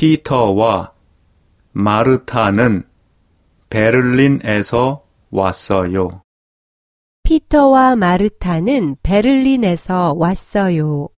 피터와 마르타는 베를린에서 왔어요. 피터와 마르타는 베를린에서 왔어요.